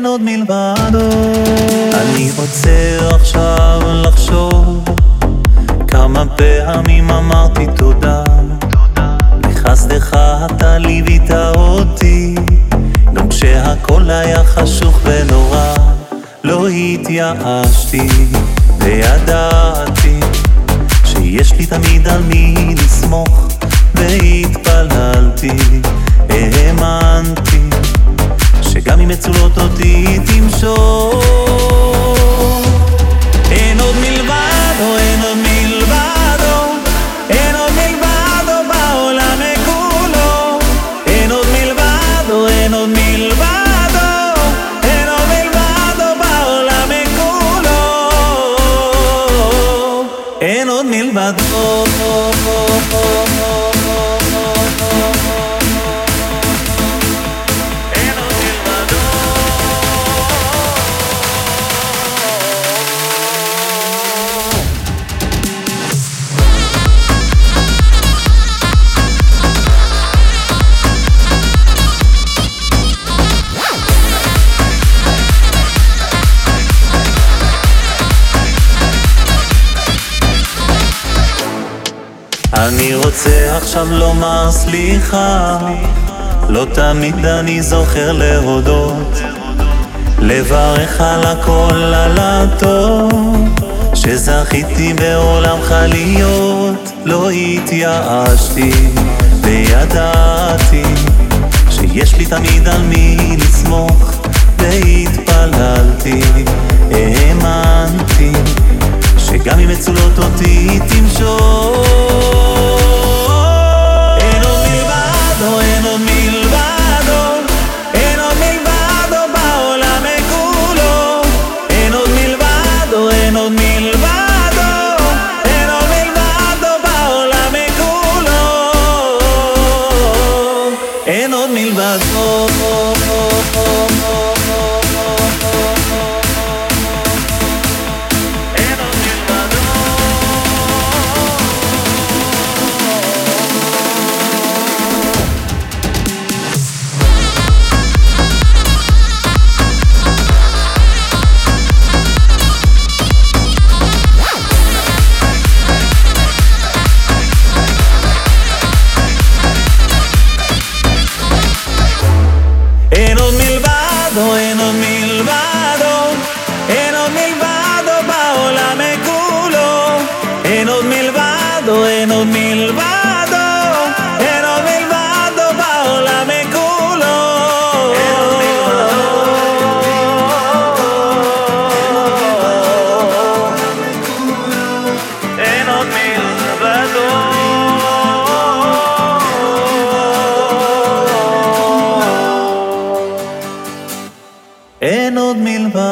אין עוד מלבדו. אני רוצה עכשיו לחשוב כמה פעמים אמרתי תודה. לחסדך אתה ליווית אותי. גם כשהכל היה חשוך ונורא לא התייאשתי. וידעתי שיש לי תמיד על מי לסמוך והתפללתי, האמנתי שגם אם מצולות אותי תמשוך אני רוצה עכשיו לומר סליחה, לא תמיד אני זוכר להודות, לברך על הכל על הטוב, שזכיתי בעולמך להיות, לא התייאשתי, וידעתי שיש לי תמיד על מי לסמוך, והתפללתי, en 2000 vasos. עוד מלבד